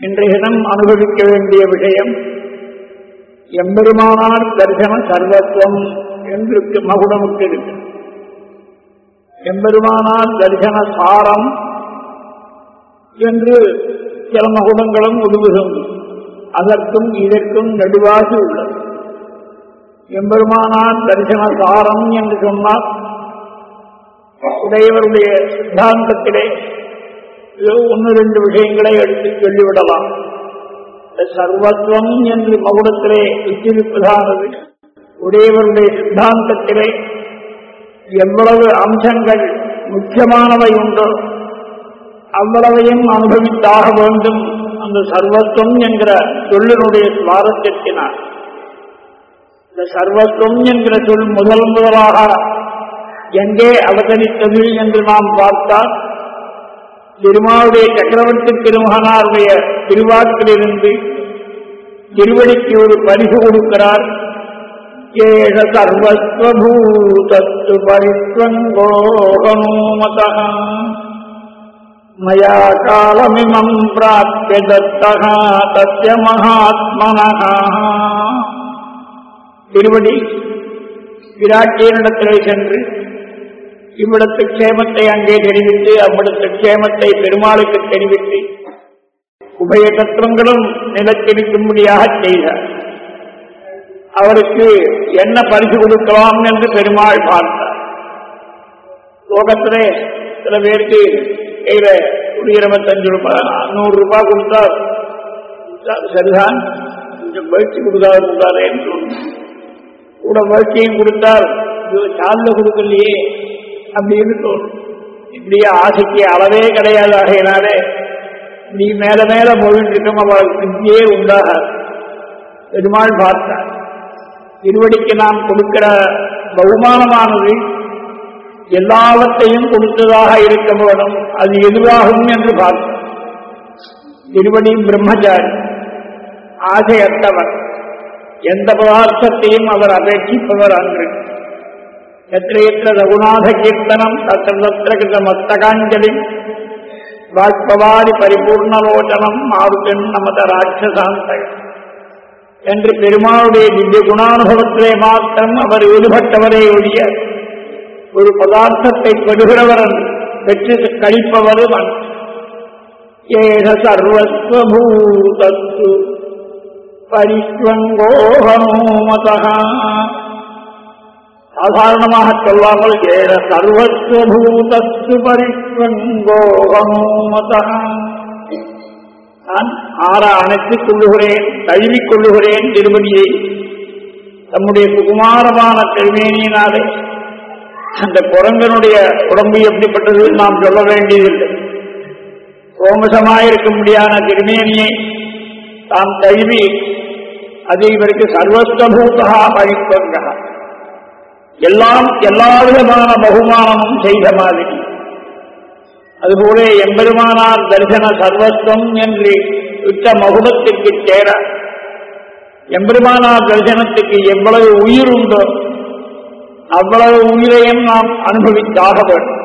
இன்றைய தினம் அனுபவிக்க வேண்டிய விஷயம் எம்பெருமானார் தரிசன சர்வத்துவம் என்று மகுடமுக்கு இருக்கு. எம்பெருமானார் தரிசன சாரம் என்று சில மகுடங்களும் உதவுகும் அதற்கும் இதற்கும் நடுவாகி உள்ளது. எம்பெருமானார் தரிசன சாரம் என்று சொன்னால் உடையவருடைய சித்தாந்தத்திலே ஏதோ ஒன்று ரெண்டு விஷயங்களை எடுத்து சொல்லிவிடலாம். சர்வத்துவம் என்று மகுடத்திலே உச்சரிப்பதானது உடையவருடைய சித்தாந்தத்திலே எவ்வளவு அம்சங்கள் முக்கியமானவை உண்டோ அவ்வளவையும் அனுபவித்தாக வேண்டும் அந்த சர்வத்துவம் என்கிற சொல்லினுடைய சுவாரஸ்யத்தினார் இந்த சர்வத்துவம் என்கிற சொல் முதல் முதலாக எங்கே அவதரித்தது என்று நாம் பார்த்தால் திருமாவுடைய சக்கரவர்த்தி பெருமகனாருடைய திருவாக்கிலிருந்து திருவடிக்கு ஒரு பரிசு கொடுக்கிறார். ஏழ சர்வஸ்வூதத்து பரித்வங்கோகமோமத மயா காலமிமம் பிராப்பிய தத்தக தத்திய மகாத்மனः திருவடி விராட்டியனிடத்திலே சென்று இவ்விடத்து க்ஷேமத்தை அங்கே தெரிவித்து அவ்விடத்து க்ஷேமத்தை பெருமாளுக்கு தெரிவித்து உபய தத்துவங்களும் நிலத்திருக்கும்படியாக செய்தார். அவருக்கு என்ன பரிசு கொடுக்கலாம் என்று பெருமாள் பார்த்தார். லோகத்திலே சில பேருக்கு கையில ஒரு இருபத்தஞ்சு ரூபாய் நூறு ரூபாய் கொடுத்தார் சரிதான். கொஞ்சம் பயிற்சி கொடுக்காது கொடுத்தாரே என்று கூட பயிற்சியும் கொடுத்தார். சார்ந்த கொடுக்கலையே. அப்படின்னு தோணும். இப்படியே ஆசைக்கு அளவே கிடையாது. ஆகையினாலே நீ மேல மேல போயிட்டு இருக்கும். அவளுக்கு திருப்தியே உண்டாகாது. பெருமாள் பார்த்தார். திருவடிக்கு நாம் கொடுக்கிற பகுமானமானது எல்லாவற்றையும் கொடுத்ததாக இருக்க வேண்டும் அது எதுவாகும் என்று பார்த்தோம் திருவடி பிரம்மச்சாரி ஆசையற்றவர். எந்த பதார்த்தத்தையும் அவர் அபேட்சிப்பவர் அன்று. எத்திர எத்திர ரகுநாத கீர்த்தனம் தத்திர தத்திர மஸ்தகாஞ்சலி வாக்பவாரி பரிபூர்ணலோச்சனம் மாறுதென் நமத ராட்சசாந்த என்று பெருமாளுடைய திவ்ய குணானுபவத்திலே மாத்திரம் அவர் ஈடுபட்டவரே ஒழிய ஒரு பதார்த்தத்தை பெறுகிறவர் பெற்று கழிப்பவரும் அன்று. ஏக சர்வஸ்வபூதத்து பரிஸ்வங்கோகனோமதா சாதாரணமாக சொல்லாமல் ஏற சர்வஸ்வபூதத்து பரிஸ்வங்கோகனோமதா நான் ஆற அணைத்துக் கொள்ளுகிறேன் தழுவிக் கொள்ளுகிறேன் திருமணியை தம்முடைய சுகுமாரமான திருமேனியினாலே அந்த குரங்கனுடைய உடம்பு எப்படிப்பட்டது நாம் சொல்ல வேண்டியதில்லை. சோமசமாயிருக்க முடியாத திருமேனியை தாம் தழுவி அது இவருக்கு சர்வஸ்வபூதா பழிப்பங்க எல்லாம் எல்லா விதமான பகுமானமும் செய்த மாதிரி. அதுபோல எம்பெருமானார் தரிசன சர்வஸ்வம் என்று விட்ட மகுடத்திற்கு சேர எம்பெருமானார் தரிசனத்துக்கு எவ்வளவு உயிர் உண்டோ அவ்வளவு உயிரையும் நாம் அனுபவித்தாக வேண்டும்.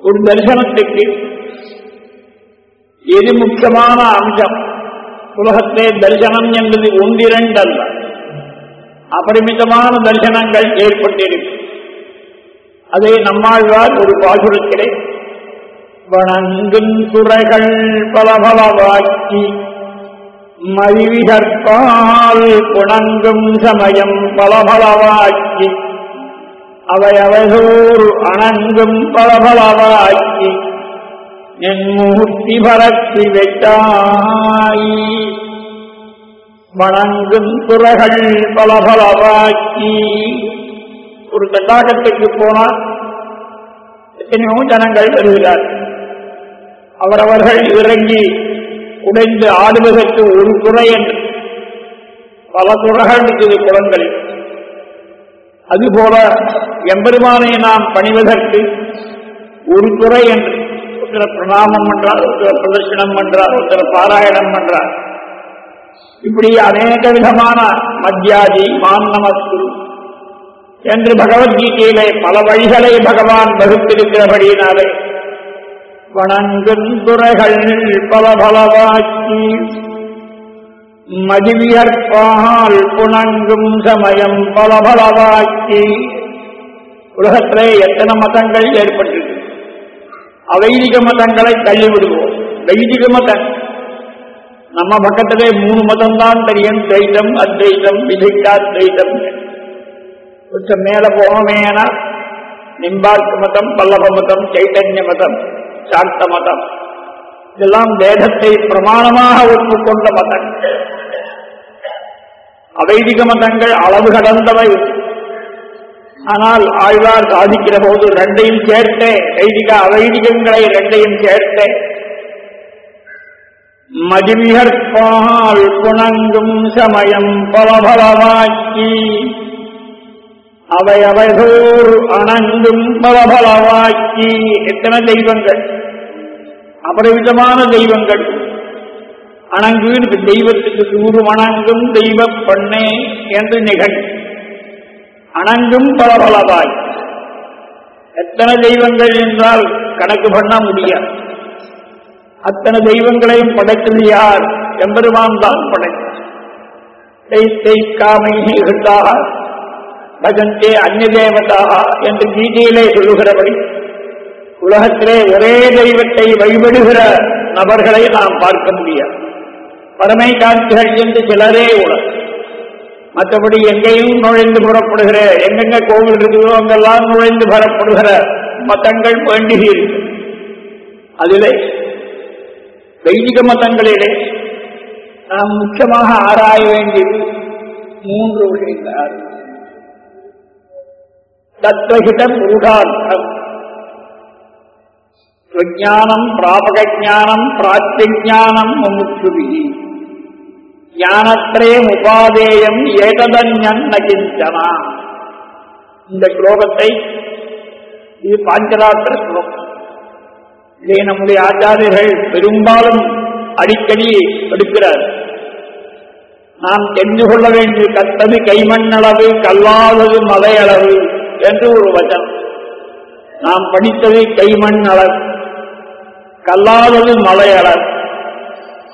ஒரு தரிசனத்துக்கு எது முக்கியமான அம்சம்? உலகத்தை தரிசனம் என்பது ஒன்றிரண்டல்ல. அபரிமிதமான தரிசனங்கள் ஏற்பட்டிருக்கு அதை நம்மாழ்வார் ஒரு பாசுரத்திலே வணங்கும் துறைகள் பலபலவாக்கி மதிவிகற்பால் புணங்கும் சமயம் பலபலவாக்கி அவை அவைதோர் அணங்கும் பலபலவாக்கி என் மூர்த்தி பரத்தி வெட்டாயி வணங்கும் துறகள் பலபலவாக்கி. ஒரு கட்டாகத்துக்கு போனால் எத்தனையோ ஜனங்கள் வருகிறார். அவரவர்கள் இறங்கி உடைந்து ஆடுவதற்கு ஒரு துறை என்று பல துறைகள் இருக்குது குளங்களில். அதுபோல எம்பெருமானை நாம் பணிவதற்கு ஒரு துறை என்று ஒருத்தர் பிரணாமம் பண்றார் ஒருத்தர் பிரதர்ஷனம் பண்றார் ஒருத்தர் பாராயணம் பண்றார். இப்படி அநேக விதமான மத்தியாதி மான்னமஸ்து என்று பகவத்கீதையிலே பல வழிகளை பகவான் வகுத்திருக்கிறபடியினாலே வணங்குந்துறைகள் பல பலவாக்கி மதிவியற்பால் புணங்கும் சமயம் பல பலவாக்கி. உலகத்திலே எத்தனை மதங்கள் ஏற்பட்டிருக்கு? அவைதிக மதங்களை தள்ளிவிடுவோம். வைதிக மதம் நம்ம பக்கத்திலே மூணு மதம் தான் தெரியும் துவைதம் அத்வைதம் விதிக்காத்வைதம் கொஞ்சம் மேல போகமேனா நிம்பார்க்கு மதம் பல்லவ மதம் சைத்தன்ய மதம் சாந்த மதம். இதெல்லாம் வேதத்தை பிரமாணமாக ஒப்புக்கொண்ட மதங்கள் அவைதிக மதங்கள் அளவு கடந்தவை. ஆனால் ஆழ்வார் சாதிக்கிற போது ரெண்டையும் சேர்த்தே வைதிக அவைதிகங்களை ரெண்டையும் சேர்த்தே மதிவிகற்பால் புணங்கும் சமயம் பலபலவாக்கி அவை அவைகோர் அணங்கும் பலபலவாக்கி எத்தனை தெய்வங்கள்? அபரிவிதமான தெய்வங்கள். அணங்குன்னு தெய்வத்துக்கு சூடு வணங்கும் தெய்வ பண்ணே என்று நிகழ். அணங்கும் பலபலவாய் எத்தனை தெய்வங்கள் என்றால் கணக்கு பண்ண முடியாது. அத்தனை தெய்வங்களையும் படைத்தது யார் எம்பெருமான் தான் படைத்தார் பஜந்தே அந்நிய தேவதாக என்று கீதையிலே சொல்லுகிறபடி உலகத்திலே ஒரே தெய்வத்தை வழிபடுகிற நபர்களை நாம் பார்க்க முடியாது. பரமை காட்சிகள் என்று சிலரே உலகம் மற்றபடி எங்கேயும் நுழைந்து புறப்படுகிற எங்கெங்க கோவில் இருக்குதோ அங்கெல்லாம் நுழைந்து பெறப்படுகிற மதங்கள் வேண்டுகிறது அதிலே வைதிக மதங்களிலே நாம் முக்கியமாக ஆராய வேண்டியது மூன்று விஷயங்கள் தத்வகித மூடார்த்தம் ஸ்வஜானம் பிராபகஜானம் பிராத்தியானம் முமுட்சுபி ஞானத்திரயம் உபாதேயம் ஏகதன்யன் நகிஞ்சனா இந்த ஸ்லோகத்தை இது பாஞ்சராத்திர ஸ்லோகம் இதை நம்முடைய ஆச்சாரியர்கள் பெரும்பாலும் அடிக்கடி எடுக்கிறார். நாம் தெரிந்து கொள்ள வேண்டிய கத்தது கைமண்ணளவு கல்லாதது மலையளவு என்று ஒரு வச்சனம் நாம் படித்தது கைமண் அளவு கல்லாதது மலையளவு.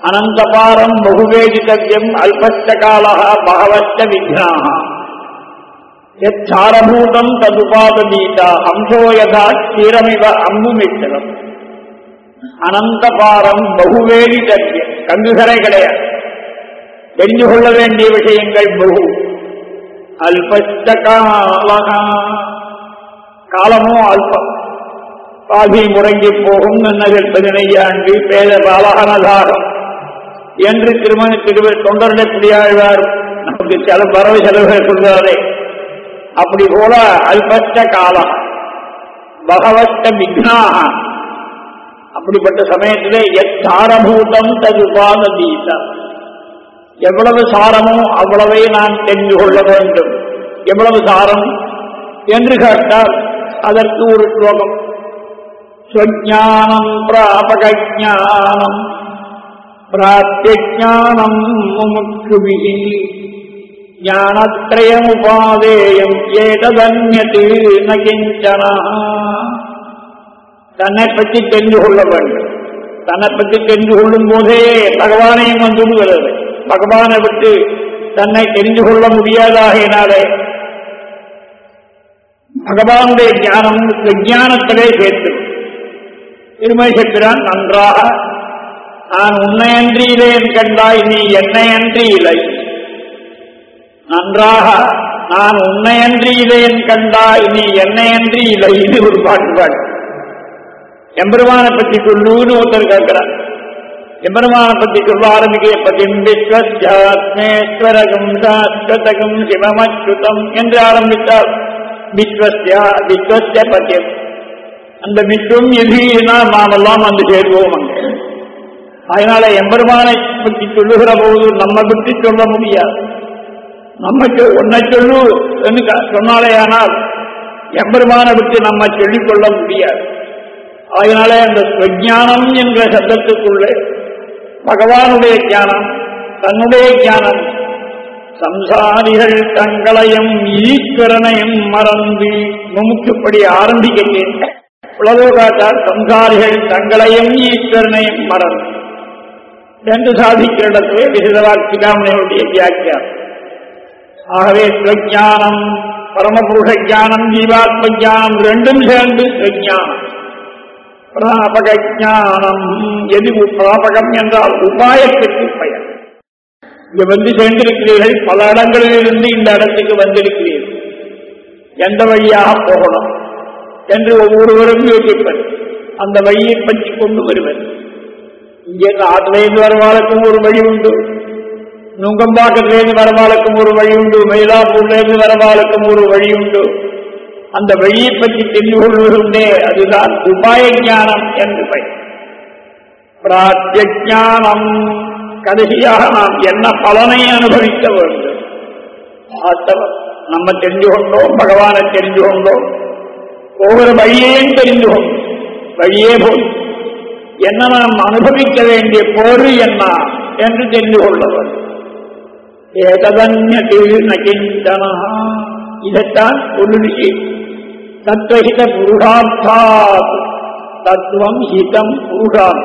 அனந்தபாரம் பகுவேதிதவ்யம் அல்பஸ்ட காலக பகவச்ச விக்னாக எச்சாரபூதம் ததுபாதீதா ஹம்சோ அம்புமித்திரம். அனந்த பாரம் அனந்தபாரம் பகுவேதிதவ்யம் கங்குகரை கிடையாது. தெரிந்து கொள்ள வேண்டிய விஷயங்கள் பகு. அல்பஸ்ட காலமும் காலமோ அல்பம் பாதி முறங்கி போகும் நன்னகர் பதினையாண்டு பேத பாலகனதாகும் என்று திருமண திருவ தொண்டரிடப்படியாழ்வார் நமக்கு சில பறவை செலவுகள் சொல்கிறாரே அப்படி போல அல்பஸ்ட காலம் பகவஸ்ட விக்னாக அப்படிப்பட்ட சமயத்திலே எத்தாரபூதம் ததுபாத தீதம் எவ்வளவு சாரமோ அவ்வளவை நான் தெரிந்து கொள்ள வேண்டும். எவ்வளவு சாரம்? என்று கேட்டால் அதற்கு ஒரு ஸ்லோகம். ஸ்வஜானம் பிராபகஜானம் பிராத்தியஜானம் முமுட்சுபிகி ஞானத்ரயமுபாதேயம் ஏததன்யத்து நகிஞ்சனா. தன்னை பற்றி தெரிந்து கொள்ள வேண்டும். தன்னை பற்றி தெரிந்து கொள்ளும் போதே பகவானையும் வந்துவிடுகிறது பகவானை விட்டு தன்னை தெரிந்து கொள்ள முடியாதாக என்னாலே? பகவானுடைய ஞானம் விஞ்ஞானத்திலே சேர்த்து. திருமை செல்கிறான் நன்றாக. நான் உன்னையன்றி இல்லையன் கண்டாய் நீ என்னையன்றி இல்லை. நன்றாக. நான் உன்னையன்றி இல்லையன் கண்டாய் நீ என்னையன்றி இல்லை. இது ஒரு பாட்டு பாட்டு எம்பருமான பற்றி சொல்லுன்னு ஒருத்தர் கேட்கிறார். எம்பெருமானை பற்றி சொல்ல ஆரம்பிக்க பதிம் விஸ்வஸ்யாத்மேஸ்வரகம் சாஸ்வதகம் சிவமச்சுதம் என்று ஆரம்பித்தார். விஸ்வஸ்யா விஸ்வஸ்ய பத்தியம். அந்த விஸ்வம் எதினா நாமெல்லாம் வந்து சேர்வோம் அங்கே. அதனால எம்பெருமானை பற்றி சொல்லுகிற போது நம்ம பற்றி சொல்ல முடியாது. நம்ம ஒன்னை சொல்லு என்று சொன்னாலே ஆனால் எம்பெருமானை பற்றி நம்ம சொல்லிக்கொள்ள முடியாது. அதனாலே அந்த ஸ்வஜானம் என்ற சப்தத்துக்குள்ளே பகவானுடைய ஞானம் தன்னுடைய ஞானம். சம்சாரிகள் தங்களையும் ஈஸ்வரனையும் மறந்து முமுக்குப்படி ஆரம்பிக்கின்றேன் புலலோகாச்சார் சம்சாரிகள் தங்களையும் ஈஸ்வரனையும் மறந்து. என்று சாதிக்கிற இடத்திலே விசிதவார் சிகாமணியனுடைய வியாக்கியம் ஆகவே ஸ்வஜானம் பரமபுருஷ ஜானம் ஜீவாத்ம ஜானம் ரெண்டும் சேர்ந்து ஸ்வஜானம் பிராபக ஜானம் எது பிராபகம் என்றால் உபாயத்திற்கு பெயர் இங்க வந்து சேர்ந்திருக்கிறீர்கள் பல இடங்களில் இருந்து இந்த இடத்துக்கு வந்திருக்கிறீர்கள் எந்த வழியாக போகணும் என்று ஒவ்வொருவரும் யோசிப்பர் அந்த வழியை பற்றி கொண்டு வருவர் இங்கே ஆற்றிலேருந்து வரவாளுக்கும் ஒரு வழி உண்டு நுங்கம்பாக்கத்திலேருந்து வரவாளுக்கும் ஒரு வழி உண்டு மயிலாப்பூர்லேருந்து வரவாளுக்கும் ஒரு வழி உண்டு அந்த வழியை பற்றி தெரிந்து கொள்வதுண்டே அதுதான் உபாய ஞானம் என்று பெயர். பிராத்தியானம் கடைசியாக நாம் என்ன பலனை அனுபவிக்க வேண்டும்? வாஸ்தவம் நம்ம தெரிஞ்சு கொண்டோம் பகவானை தெரிஞ்சு கொண்டோம் ஒவ்வொரு வழியையும் தெரிந்து கொண்டோம் வழியே போய் என்ன நாம் அனுபவிக்க வேண்டிய பொருள் என்ன என்று தெரிந்து கொள்ள வேண்டும் ஏகதன்யத்தில் நகிந்தனா இதைத்தான் சொல்லுச்சு தத்வஹித புருஷார்த்தாத் தத்துவம் ஹிதம் புருஷாம்.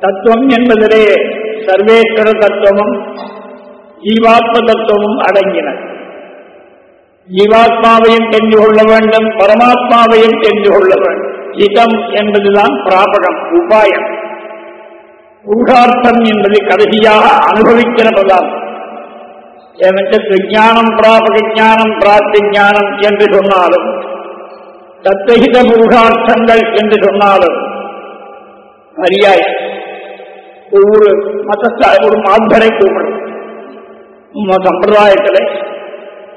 தத்துவம் என்பதிலே சர்வேஸ்வர தத்துவமும் ஜீவாத்ம தத்துவமும் அடங்கின. ஜீவாத்மாவையும் தெரிந்து கொள்ள வேண்டும் பரமாத்மாவையும் தெரிந்து கொள்ள வேண்டும். ஹிதம் என்பதுதான் பிராபகம் உபாயம். புருஷார்த்தம் என்பது கடைசியாக அனுபவிக்கிற பதார்த்தம் ஏனென்றால் விஜானம் பிராபக ஞானம் பிராப்தி ஞானம் என்று சொன்னாலும் தத்வஹித புருஷார்த்தங்கள் என்று சொன்னாலும் பரியாயம் ஒவ்வொரு மதத்தை ஒரு மாந்தரை கூப்பிடும் நம்ம சம்பிரதாயத்தில்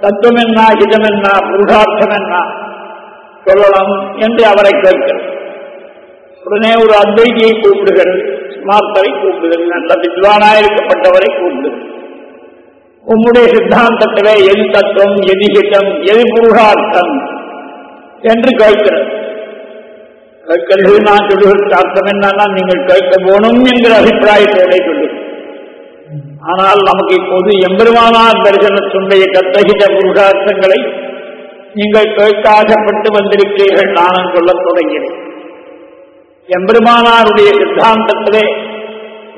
தத்துவம் என்ன ஹிதம் என்ன புருஷார்த்தம் என்ன சொல்லலாம் என்று அவரை கேட்கிறது உடனே ஒரு அத்வைதியை கூப்பிடுகிறது ஸ்மார்த்தரை கூப்பிடுகிறது நல்ல வித்வானாயிருக்கப்பட்டவரை கூப்பிடுகிறது உம்முடைய சித்தாந்தத்திலே எது தத்துவம் எது ஹிதம் எது புருஷார்த்தம் என்று கேட்கிறது. கேட்கிறது நான் சொல்லுகிற அர்த்தம் என்னன்னா நீங்கள் கேட்க போகணும் என்கிற அபிப்பிராயத்தோட சொல்லு ஆனால் நமக்கு இப்போது எம்பெருமானார் தரிசனத்துடைய கத்தகித புருஷார்த்தங்களை நீங்கள் கேட்காகப்பட்டு வந்திருக்கிறீர்கள் நானும் சொல்லத் தொடங்கினேன். எம்பெருமானாருடைய சித்தாந்தத்திலே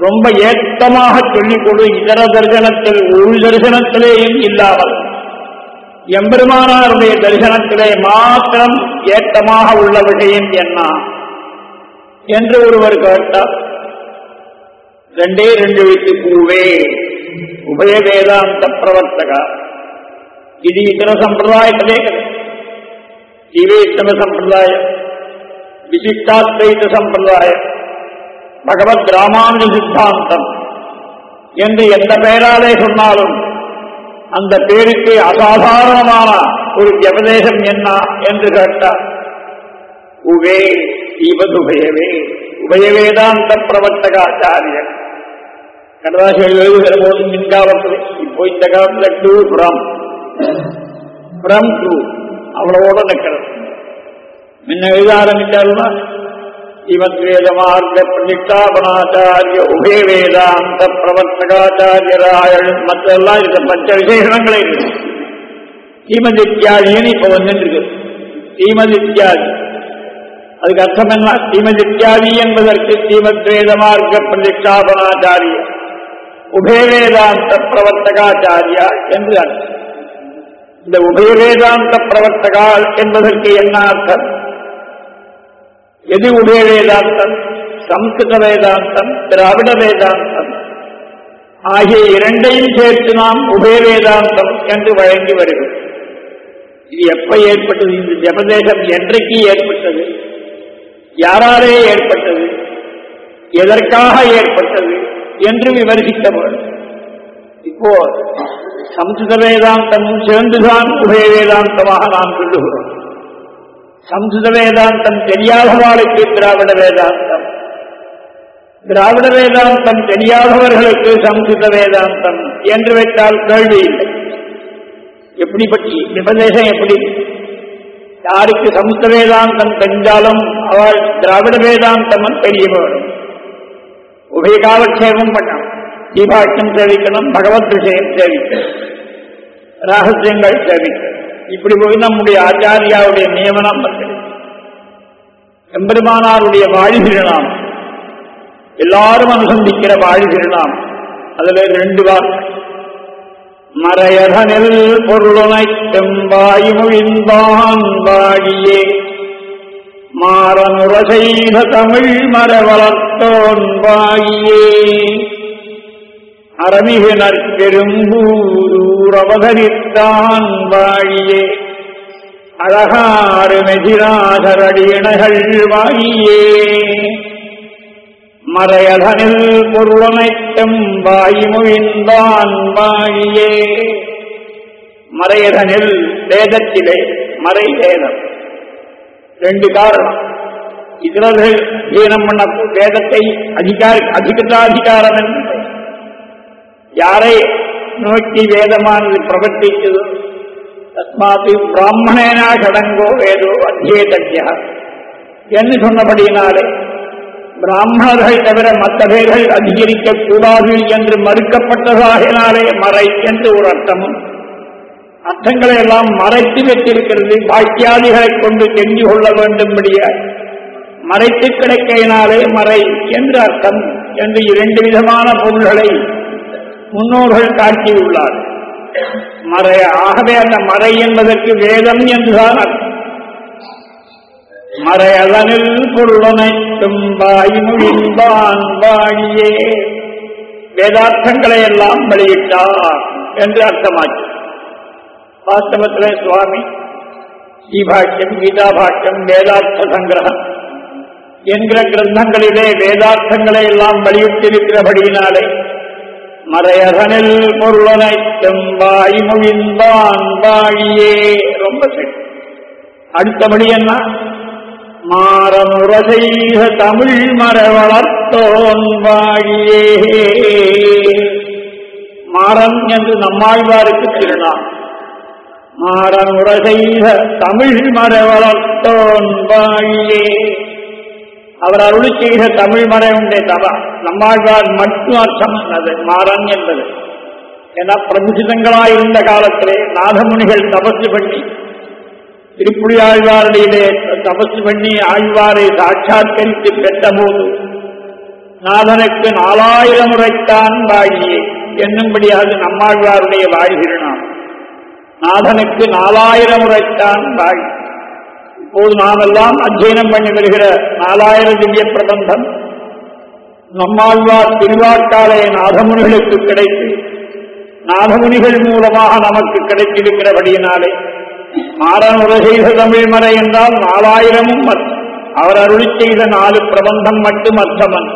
ரொம்ப ஏற்றமாக சொல்லிக் கொடு இதர தரிசனத்தில் உள் தரிசனத்திலேயும் இல்லாமல். எம்பெருமானாருடைய தரிசனத்திலே மாத்திரம் ஏற்றமாக உள்ள விஷயம் என்ன? என்று ஒருவர் கேட்டார். ரெண்டே ரெண்டு வீட்டு கூவே உபய வேதாந்த பிரவர்த்தகா. இது இதர சம்பிரதாயத்திலே ஜீவேத்தம சம்பிரதாயம். விசிஷ்டாத்வைத சம்பிரதாயம். பகவத் ராமானுஜ சித்தாந்தம். என்று எந்த பெயராலே சொன்னாலும் அந்த பேருக்கு அசாதாரணமான ஒரு ஜபதேசம் என்ன என்று கேட்டார். உவே இவதுபயவே உபயவேதாந்த பிரவர்த்தகாச்சாரியர் கடதாசிகள் எழுதுகிற போது மின்காலத்தில் இப்போ இந்த காலத்தில் டூ ஃப்ரம். From two. அவளோட நிற்கிறது. முன்ன எழுத ஆரம்பிச்சாருன்னா இவத்வேத மார்க்க பிரதிஷ்டாபனாச்சாரிய உபய வேதாந்த பிரவர்த்தகாச்சாரியராய மற்றெல்லாம் இந்த பஞ்ச விசேஷங்களே இருக்கு ஸ்ரீமதி இத்தியாதின்னு இப்ப வந்துட்டு இருக்கு ஸ்ரீமதி இத்தியாதி அதுக்கு அர்த்தம் என்ன ஸ்ரீமதி இத்தியாதி என்பதற்கு ஸ்ரீமத் வேத மார்க்க பிரதிஷ்டாபனாச்சாரிய உபயவேதாந்த பிரவர்த்தகாச்சாரியா என்று அர்த்தம் இந்த உபயவேதாந்த பிரவர்த்தகா என்பதற்கு என்ன அர்த்தம் எது உபய வேதாந்தம்? சம்ஸ்கிருத வேதாந்தம்? திராவிட வேதாந்தம்? ஆகிய இரண்டையும் சேர்த்து நாம் உபய வேதாந்தம் என்று வழங்கி வருகிறோம். இது எப்ப ஏற்பட்டது? இந்த ஜபதேசம் என்றைக்கு ஏற்பட்டது? யாராலே ஏற்பட்டது? எதற்காக ஏற்பட்டது? என்று விவரிக்க வேண்டும் இப்போ சம்ஸ்கிருத வேதாந்தமும் சேர்ந்துதான் உபய வேதாந்தமாக நாம் சொல்லுகிறோம். சம்ஸ்கிருத வேதாந்தம் தெரியாதவாளுக்கு திராவிட வேதாந்தம். திராவிட வேதாந்தம் தெரியாதவர்களுக்கு சம்ஸ்கிருத வேதாந்தம் என்று வைத்தால் கேள்வி இல்லை. எப்படி பற்றி நிபதேசம் எப்படி? யாருக்கு சம்ஸ்கிருத வேதாந்தம் தெரிஞ்சாலும் அவள் திராவிட வேதாந்தம் தெரிய வேணும் உபயகாலட்சேபம் பண்ணணும். தீபாட்சியம் சேவிக்கணும் பகவத் விஷயம் சேவிக்கணும். ரகசியங்கள் சேவிக்கணும். இப்படி போய் நம்முடைய ஆச்சாரியாவுடைய நியமனம் எம்பெருமானாருடைய வாழி எல்லாரும் அனுசந்திக்கிற வாழி அதுல ரெண்டு வார்த்தை. மறையதனில் பொருளுனை செம்பாய் மொழிந்தான் வாழியே மாறனுற செய்த தமிழ் மர வளர்த்தோன் வாழியே. அரமிகு நற்பெரும்பூர் அவதரித்தான் வாழியே. அழகாறு மெதிராசரடியினகள் வாயியே மறையதனில் பொருளமைத்தம் வாய்மொழிந்தான் வாழியே. மறையதனில் வேதத்திலே மறை வேதம் ரெண்டு காரணம். இதரர்கள் தீனம் பண்ண வேதத்தை அதிகார அதிகதாதிகாரம் என்று யாரை நோக்கி வேதமானது பிரவர்த்தித்தது தஸ்மாத்து பிராமணேனா கடங்கோ வேதோ அத்தியேதஜா என்று சொன்னபடியினாலே பிராமணர்கள் தவிர மற்ற பேர்கள் அதிகரிக்க கூடாது என்று மறுக்கப்பட்டதாகினாலே மறை என்று ஒரு அர்த்தமும் அர்த்தங்களை எல்லாம் மறைத்து வைத்திருக்கிறது பாக்கியாதிகளை கொண்டு தெரிந்து கொள்ள வேண்டும்படிய மறைத்து கிடைக்கையினாலே மறை என்று அர்த்தம் என்று இரண்டு விதமான பொருள்களை முன்னோர்கள் காட்டியுள்ளார். மறை ஆகவே அந்த மறை என்பதற்கு வேதம் என்றுதான் அர்த்தம். மறையதனில் பொருளனைத்தும் வாய்மொழிந்தான் வாழியே. வேதார்த்தங்களை எல்லாம் வெளியிட்டார் என்று அர்த்தமாச்சு. வாஸ்தவத்திலே சுவாமி ஸ்ரீபாஷ்யம் கீதாபாஷ்யம் வேதார்த்த சங்கிரகம் என்கிற கிரந்தங்களிலே வேதார்த்தங்களை எல்லாம் வெளியிட்டிருக்கிறபடியினாலே மறையகனில் மறையதனில் செம்பாய் வாய்மொழிந்தான் வாழியே. ரொம்ப சரி. அடுத்தபடி என்ன? மாறமுற செய்த தமிழ் மர வளர்த்தோன் வாழியே. மாறன் என்று நம்மாழ்வாருக்கு திருநாள் மாறமுற செய்த தமிழ் மர வளர்த்தோன் வாழியே. அவர் அருள் செய்த தமிழ் மறை உண்டே தவா நம்மாழ்வார் மட்டும் அர்த்தம் அது மாறன் என்பது. ஏன்னா பிரபுசிதங்களாயிருந்த காலத்திலே நாதமுனிகள் தபசு பண்ணி திருப்புடி ஆழ்வாரிலே தபசு பண்ணி ஆழ்வாரை சாட்சாத்கரித்து பெற்றபோது நாதனுக்கு நாலாயிரம் முறைத்தான் வாழியே. என்னும்படியாக நம்மாழ்வாருடைய வாழ்கிறான் நாதனுக்கு நாலாயிரம் முறைத்தான் வாழி. இப்போது நாமெல்லாம் அத்தியனம் பண்ணி வருகிற நாலாயிரம் திவ்ய பிரபந்தம் நம்மாழ்வார் திருவாக்காலே நாதமுனிகளுக்கு கிடைத்து நாதமுனிகள் மூலமாக நமக்கு கிடைத்திருக்கிறபடியினாலே மாறனுரை செய்த தமிழ் மறை என்றால் நாலாயிரமும் அவர் அருளி செய்த நாலு பிரபந்தம் மட்டும் அர்த்தமன்.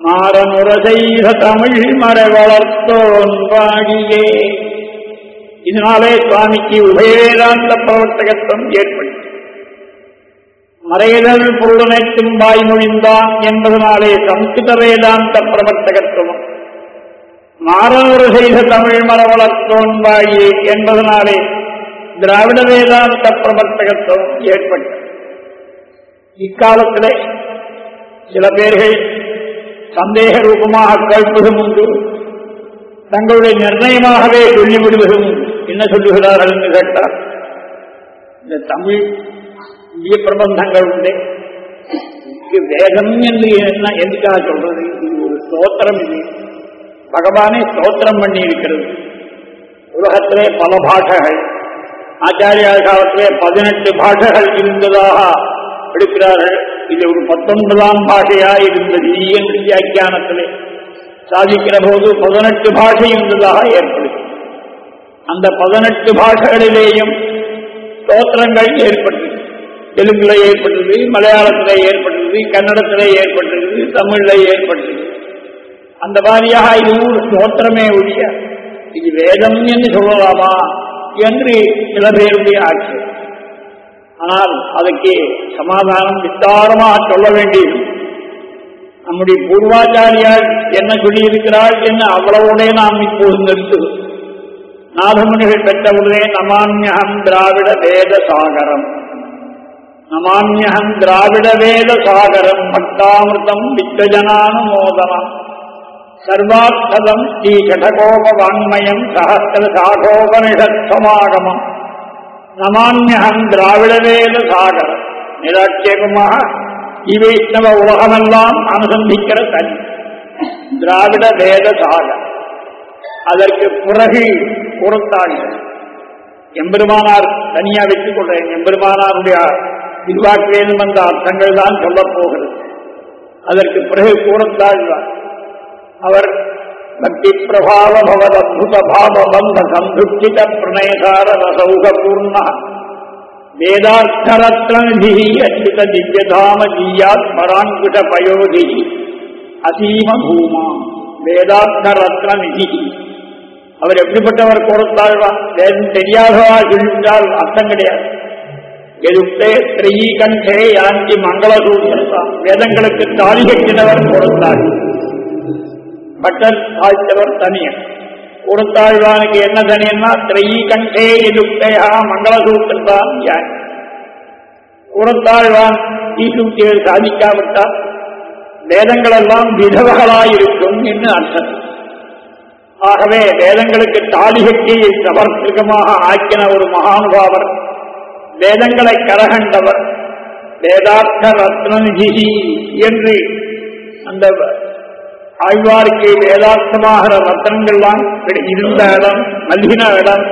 மாறனுர செய்த தமிழ் மறை வளர்த்தோன் வாழியே இதனாலே சுவாமிக்கு உபயவேதாந்த பிரவர்த்தகத்துவம் ஏற்படுத்தி மறைதல் பொருளனைத்தும் வாய்மொழிந்தான் என்பதனாலே சம்ஸ்கிருத வேதாந்த பிரவர்த்தகத்துவம் மாறனுர செய்த தமிழ் மர வளர்த்தோன் வாழியே என்பதனாலே திராவிட வேதாந்த பிரவர்த்தகத்துவம் ஏற்பட்டது இக்காலத்திலே சில பேர்கள் சந்தேக ரூபமாக கேட்பதும் உண்டு தங்களுடைய நிர்ணயமாகவே சொல்லிவிடுவதும் உண்டு என்ன சொல்லுகிறார்கள் என்று கேட்டார் இந்த தமிழ் இந்திய பிரபந்தங்கள் உண்டு இது வேதம் என்று என்ன எதுக்காக சொல்றது இது ஒரு ஸ்தோத்திரம் இது பகவானே ஸ்தோத்திரம் பண்ணி இருக்கிறது உலகத்திலே பல பாஷைகள் ஆச்சாரியார் காலத்திலே பதினெட்டு பாஷைகள் இருந்ததாக எடுக்கிறார்கள் இது ஒரு பத்தொன்பதாம் பாஷையா இருந்தது என்று வியாக்கியானத்திலே சாதிக்கிற போது பதினெட்டு பாஷை இருந்ததாக ஏற்படுது அந்த பதினெட்டு பாஷைகளிலேயும் ஸ்தோத்திரங்கள் ஏற்பட்டது தெலுங்குல ஏற்பட்டிருக்கு மலையாளத்தில் ஏற்பட்டிருக்கு கன்னடத்தில் ஏற்பட்டிருக்கு தமிழ்ல ஏற்பட்டிருக்கு அந்த மாதிரியாக இது ஒரு ஸ்தோத்திரமே ஒழிய இது வேதம் என்று சொல்லலாமா என்று சில பேருடைய ஆட்சி ஆனால் அதுக்கு சமாதானம் விஸ்தாரமாக சொல்ல வேண்டியது. நம்முடைய பூர்வாச்சாரியார் என்ன சொல்லியிருக்கிறாள் என்று அவ்வளவுடைய நாம் இப்போது நிறுத்துது நாதமுனிகள் பெற்றவுடனே நமான்யகம் திராவிட வேத சாகரம். நமாமியகம் திராவிட வேத சாகரம் பக்தாமிருதம் வித்தஜனானுமோதனம் சர்வார்த்ததம் ஸ்ரீ கடகோப வாண்மயம் சகஸ்திர சாகோபனிஷத் சமாகமம் நமான்யகம் திராவிட வேத சாகரம் நிராட்சேபமாக இவைஷ்ணவ உலகமெல்லாம் அனுசந்திக்கிற தனி திராவிட வேத சாகரம் அதற்கு பிறகு புறத்தாடிகள் எம்பெருமானார் தனியா வைத்துக் கொள்றேன் எம்பெருமானாருடைய விரிவாக்க வேண்டும் வந்த அர்த்தங்கள் தான் சொல்லப் போகிறது. அதற்கு பிறகு கூறத்தாழ்வார் அவர் பக்தி பிரபாவ பவத் அத்புத பாவ பந்த சந்துஷ்டித பிரணயசார ரசௌகபூர்ண வேதார்த்தரத்னி அச்சுத திவ்யதாம ஜீயாத் பராங்குஷ பயோதி அசீம பூமா வேதார்த்த அவர் எப்படிப்பட்டவர் கூறத்தாழ்வான் வேதம் தெரியாதவா சொல்லிவிட்டால் அர்த்தம் கிடையாது. எதுக்தே திரையீ கண்டே யாஞ்சி மங்களசூத்திரம் வேதங்களுக்கு தாலி கட்டினவர் கொடுத்தார். பட்டர் தாழ்த்தவர் தனியன். கொடுத்தாழ்வானுக்கு என்ன தனியன்னா திரையீ கண்டே எதுக்தையா மங்களசூத்திரம் யான். கொடுத்தாழ்வான் ஈசூத்தியர் சாதிக்காவிட்டால் வேதங்கள் எல்லாம் விதவகளாயிருக்கும் என்று அர்த்தம். ஆகவே வேதங்களுக்கு தாலிகட்டியை கட்டி ஆக்கின ஒரு மகானுபாவர் வேதங்களை கரகண்டவர். வேதார்த்த ரத்னநிதி என்று அந்த ஆழ்வாருக்கு வேதார்த்தமாகிற ரத்னங்கள்லாம் இருந்த இடம் நல்கின இடம்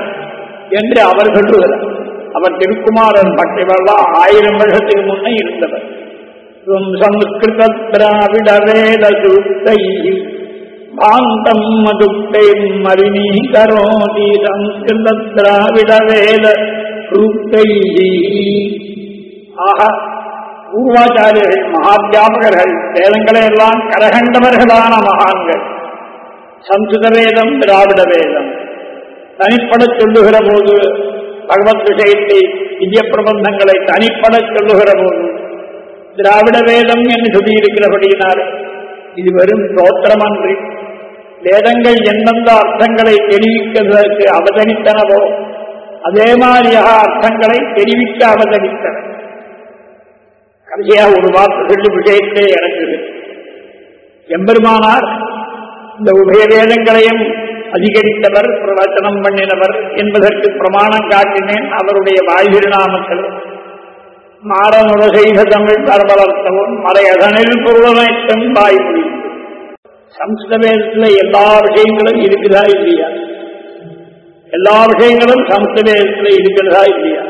என்று அவர் சொல்லுகிறார். அவர் திருக்குமாரன் பற்றிவெல்லாம் ஆயிரம் வருஷத்துக்கு முன்னே இருந்தவர். சம்ஸ்கிருத திராவிட வேத சூக்தை பாந்தம் மதுக்தை மரிணீ கரோதி சம்ஸ்கிருத திராவிட வேத ஆக பூர்வாச்சாரியர்கள் மகாத்தியாபகர்கள் வேதங்களை எல்லாம் கரகண்டவர்களான மகான்கள். சம்ஸ்கிருத வேதம் திராவிட வேதம் தனிப்பட சொல்லுகிற போது பகவத் விஷயத்தை இந்திய பிரபந்தங்களை தனிப்பட சொல்லுகிற போது திராவிட வேதம் என்று சொல்லியிருக்கிறபடியினால் இது வெறும் தோத்திரமன்றி வேதங்கள் எந்தெந்த அர்த்தங்களை தெரிவிக்கிறதற்கு அவதனித்தனவோ அதே மாதிரியாக அர்த்தங்களை தெரிவிக்க அவதரித்தன கடைசியாக ஒரு வார்த்தை சொல்லி விஷயத்தை இறங்குது. எம்பெருமானார் இந்த உபய வேதங்களையும் அதிகரித்தவர் பிரவச்சனம் பண்ணினவர் என்பதற்கு பிரமாணம் காட்டினேன். அவருடைய வாய்விருநாமத்தில் மாறனுட செய்த தமிழ் பரவலர்த்தவும் மறையதனில் பொருளமைத்தும் வாய்ப்பு சம்ஸ்கிருத வேதத்தில் எல்லா விஷயங்களும் இருக்குதா இல்லையா? எல்லா விஷயங்களும் சம்ஸ்கிருத இருக்கிறதா இல்லையா?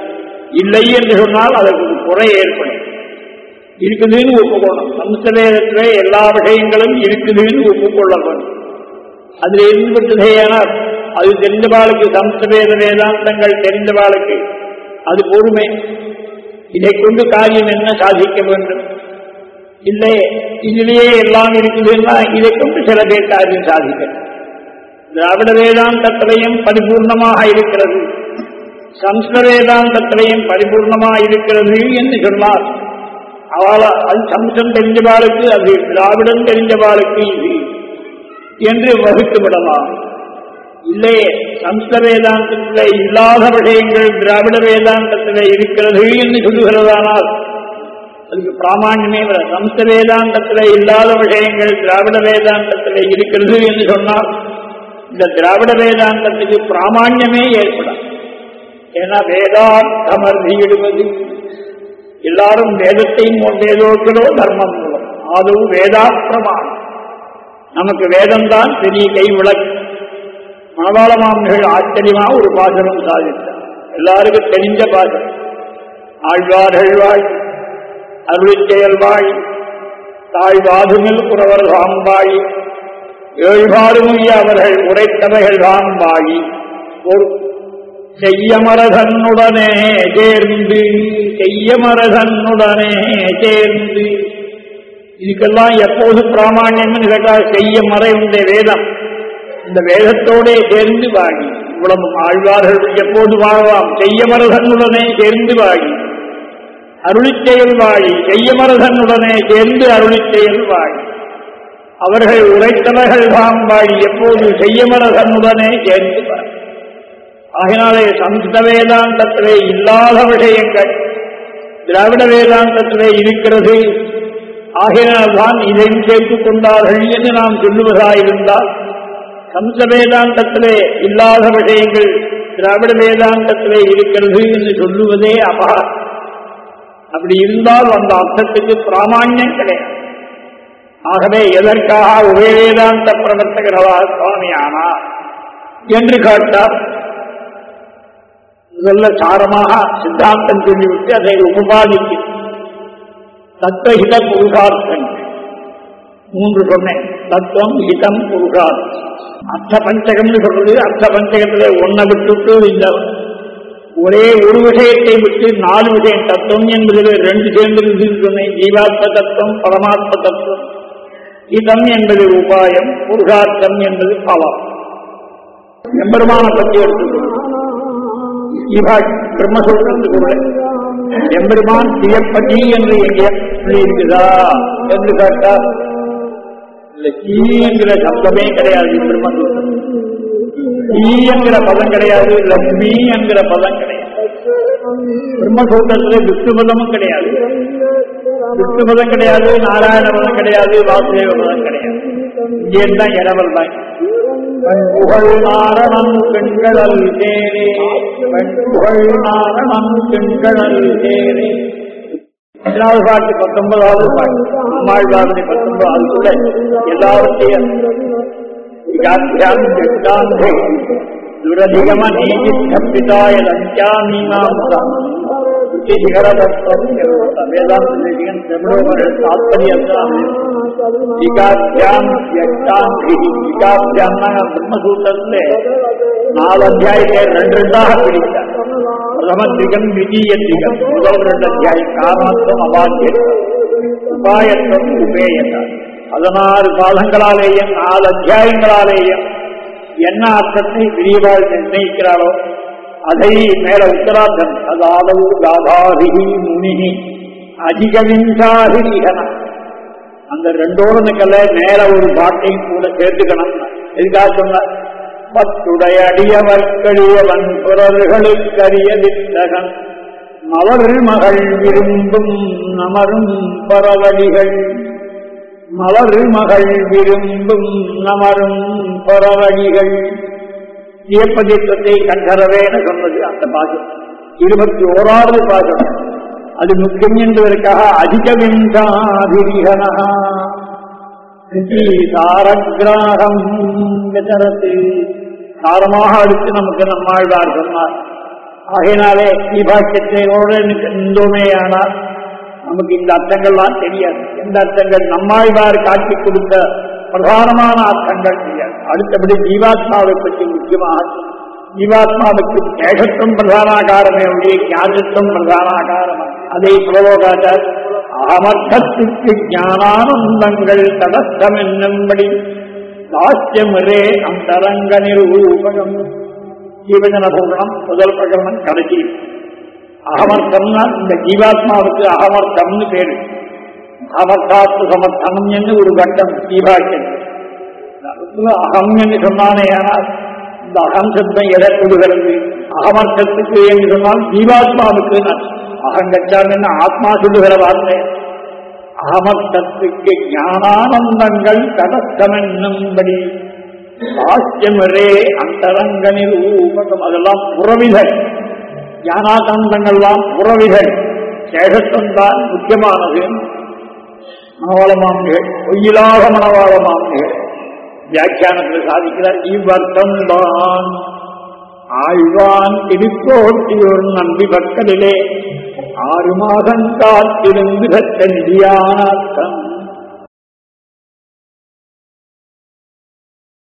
இல்லை என்று சொன்னால் அதற்கு குறை ஏற்படும். இருக்குதுன்னு ஒப்புக்கொள்ளணும். சம்ஸ்கிருத எல்லா விஷயங்களும் இருக்குதுன்னு ஒப்புக்கொள்ள வேண்டும் அதில் இருந்துவிட்டதேயானால் அது தெரிந்தவாளுக்கு சம்ஸ்கிருத வேதாந்தங்கள் தெரிந்தவாளுக்கு அது பொறுமை. இதை கொண்டு காரியம் என்ன சாதிக்க வேண்டும்? இல்லை இதிலேயே எல்லாம் இருக்குதுன்னா இதை கொண்டு சில பேர் காரியம் சாதிக்கணும் திராவிட வேதாந்தத்திலையும் பரிபூர்ணமாக இருக்கிறது. சம்ஸ்கிருத வேதாந்தத்திலையும் பரிபூர்ணமாக இருக்கிறது என்று சொன்னார் அவள் அது சம்ஸ்கிருதம் தெரிஞ்சவாளுக்கு அது திராவிடம் தெரிஞ்சவாளுக்கு இது என்று வகுத்து விடலாம் இல்லையே சம்ஸ்கிருத வேதாந்தத்தில் இல்லாத விஷயங்கள் திராவிட வேதாந்தத்தில் இருக்கிறது என்று சொல்லுகிறதானால் அதுக்கு பிராமணியமே வர சம்ஸ்கிருத வேதாந்தத்தில் இல்லாத விஷயங்கள் திராவிட வேதாந்தத்தில் இருக்கிறது என்று சொன்னால் இந்த திராவிட வேதாந்தத்துக்கு பிராமான்யமே ஏற்படும். ஏன்னா வேதாந்தமர்விடுவது எல்லாரும் வேதத்தையும் வேதோக்களோ தர்மம் மூலம். அதுவும் வேதாப்பிரமாணம். நமக்கு வேதம்தான் பெரிய கை விளக்கு மணவாள மாமன்கள் ஆச்சரியமா ஒரு பாசனம் சாதித்தார். எல்லாருக்கும் தெரிஞ்ச பாசனம். ஆழ்வார்கள் வாய் அருளிச்செயல் வாய் தாழ்வாதுமில் புறவர் வாம்பாய் ஏழ்வாறுமைய அவர்கள் உரைத்தவைகள் வாம்பாயி ஒரு செய்யமரதனுடனே சேர்ந்து செய்யமரதனுடனே சேர்ந்து. இதுக்கெல்லாம் எப்போது பிராமணியம்னு கேட்டால் செய்ய மறை உண்ட வேதம். இந்த வேதத்தோடே சேர்ந்து வாங்கி இவ்வளவு ஆழ்வார்கள் எப்போது வாழலாம் செய்யமரதனுடனே சேர்ந்து வாழி அருளிச்செயல் வாழி செய்யமரதனுடனே சேர்ந்து அருளிச்செயல் வாழி அவர்கள் உரைத்தவர்கள் தாம் வாழி எப்போது செய்யமரசனுடனே சேர்ந்து ஆகினாலே சமஸ்த வேதாந்தத்திலே இல்லாத விஷயங்கள் திராவிட வேதாந்தத்திலே இருக்கிறது. ஆகினால்தான் இதையும் கேட்டுக் கொண்டார்கள் என்று நாம் சொல்லுவதாயிருந்தால் சமஸ்த வேதாந்தத்திலே இல்லாத விஷயங்கள் திராவிட வேதாந்தத்திலே இருக்கிறது என்று சொல்லுவதே அபா அப்படி இருந்தால் அந்த அர்த்தத்துக்கு பிராமான்யம் கிடையாது. ஆகவே எதற்காக உபயவேதாந்த பிரவர்த்தகர்களா சுவாமி என்று கேட்டார். முதல்ல சாரமாக சித்தாந்தம் சொல்லிவிட்டு அதை உபாதிக்கு தத்துவஹித புருஷார்த்தம். மூன்று சொன்னேன். தத்துவம் ஹிதம் புருஷார்த்தம். அர்த்த பஞ்சகம்னு சொல்றது அர்த்த பஞ்சகத்துல ஒன்னை விட்டுட்டு இந்த ஒரே ஒரு விஷயத்தை விட்டு நாலு விஷயம் தத்துவம் என்பதில் ரெண்டு சேர்ந்து சொன்னேன். ஜீவாத்ம தத்துவம் பரமாத்ம தத்துவம் இதம் என்பது உபாயம் புருஷார்த்தம் என்பது பலம் எம்பெருமான பற்றி எடுத்துக்கணும் பிரம்மசூத்திரத்து கூட எம்பெருமான் சிவப்பதி என்று எங்கே இருக்குதா என்று கேட்டா இல்ல கீ என்கிற சப்தமே கிடையாது பிரம்மசூத்திரம். ஈ என்கிற பதம் கிடையாது லக்ஷ்மி என்கிற பதம் கிடையாது. பிரம்மசூத்திரத்துல விஷ்ணு பதமும் கிடையாது. விஷ்ணு பதம் கிடையாது நாராயண பதம் கிடையாது வாசுதேவ பதம் கிடையாது இங்கே தான் இரவல் தான் புகழ் நாரணம் பெண்களல் தேரே புகழ் நாரணம் பெண்களல் தேரே பதினாவது பாட்டு பத்தொன்பதாவது பாட்டு அம்மாழ்வாருடைய பத்தொன்பதாவது கூட எல்லாவற்றையும் துரதிகம நீதி கற்பிதாய லஞ்சாமீமாம் ಮುಖ್ಯ ಶಿಖರದತ್ವವು ವೇದಾಂತದೇವಿಯನ್ ತಮಿಳೋಮರ ತಾತ್ಪರ್ಯಂತಾಂ ಜಿಗಾಭ್ಯಾಂ ವ್ಯಕ್ತಾಂ ಜಿಗಾಭ್ಯಾಂ ಬ್ರಹ್ಮಸೂತ್ರದಲ್ಲಿ நாலு அத்தியாயத்தை ரெண்டு ரெண்டாக பிடித்தார் பிரதம திகம் விஜய திகம் முதல் ரெண்டு அத்தியாயம் காரணத்துவம் அபாக்கியம் உபாயத்துவம் உபேயம் பதினாறு பாதங்களாலேயும் நாலு அத்தியாயங்களாலேயும் என்ன அர்த்தத்தை விரிவாக நிர்ணயிக்கிறாரோ அதை மேல உத்தரார்த்தம் அதாவது காதாரிகி முனிகி அதிகவிந்தாரிகன அந்த ரெண்டோடனுக்கல்ல மேல ஒரு பாட்டையும் கூட சேர்த்துக்கணும் எதுக்காக சொன்ன? பத்துடைய அடியவர்க்கடியவன் புறர்களுக்கரிய வித்தகன் மலர் மகள் விரும்பும் நமரும் பரவடிகள் மலர் மகள் விரும்பும் நமரும் பரவடிகள் சிவப்பதித்தத்தை கண்டறவேன்னு சொன்னது அந்த பாசம் இருபத்தி ஓராவது பாசம் அது முக்கியம் என்பதற்காக அதிகவிந்தாதிரிகனா சாரகிராகம் விதரத்து சாரமாக அடுத்து நமக்கு நம்மாழ்வார் சொன்னார். ஆகையினாலே தீபாக்கியத்தையோட இருந்தோமே ஆனால் நமக்கு இந்த அர்த்தங்கள்லாம் தெரியாது. எந்த அர்த்தங்கள் நம்மாழ்வார் காட்டி கொடுத்த பிரதானமான அர்த்தங்கள் தெரியாது அடுத்தபடி ஜீவாத்மாவை பற்றி முக்கியமாக ஜீவாத்மாவுக்கு தேகத்தும் பிரதானாகாரமே ஒழிய ஞானத்தும் பிரதானாகாரம். அதை புலவோகாச்சார் அகமர்த்தத்துக்கு ஞானானந்தங்கள் தடஸ்தம் என்னும்படி தாஸ்யமரே அந்தரங்க நிரூபகம் ஜீவஜன பூரணம் முதல் பிரகரணம் கடைசி. அகமர்த்தம்னா இந்த ஜீவாத்மாவுக்கு அகமர்த்தம்னு பேரு. அகமர்த்தாத்து சமர்த்தனம் என்று ஒரு கட்டம் ஜீவாக்கியம். அகம் என்று சொன்னானே இந்த அகம் சத்தம் எதை கொடுகிறது அகமர்த்தத்துக்கு என்று சொன்னால் ஜீவாத்மாவுக்கு அகங்கச்சான்னு ஆத்மா சொல்லுகிற வார்த்தை அகமர்த்தத்துக்கு ஞானானந்தங்கள் கடக்கம் என்னும்படி சாஸ்தியமரே அந்தரங்கனில் ஊபகம் அதெல்லாம் புறவிகள் ஞானானந்தங்கள்லாம் புறவிகள் சேஷத்துவம் முக்கியமானது மனவாள மாமிகள் பொய்யிலாக மனவாள மாமிகள் வியாக்கியானத்தில் சாதிக்கிறார் இவ்வர்த்தம் தான் ஆழ்வான் திருக்கோட்டியூர் நம்பி பக்கலிலே ஆறு மாதம் காத்திருந்து பெற்ற நிதியான அர்த்தம்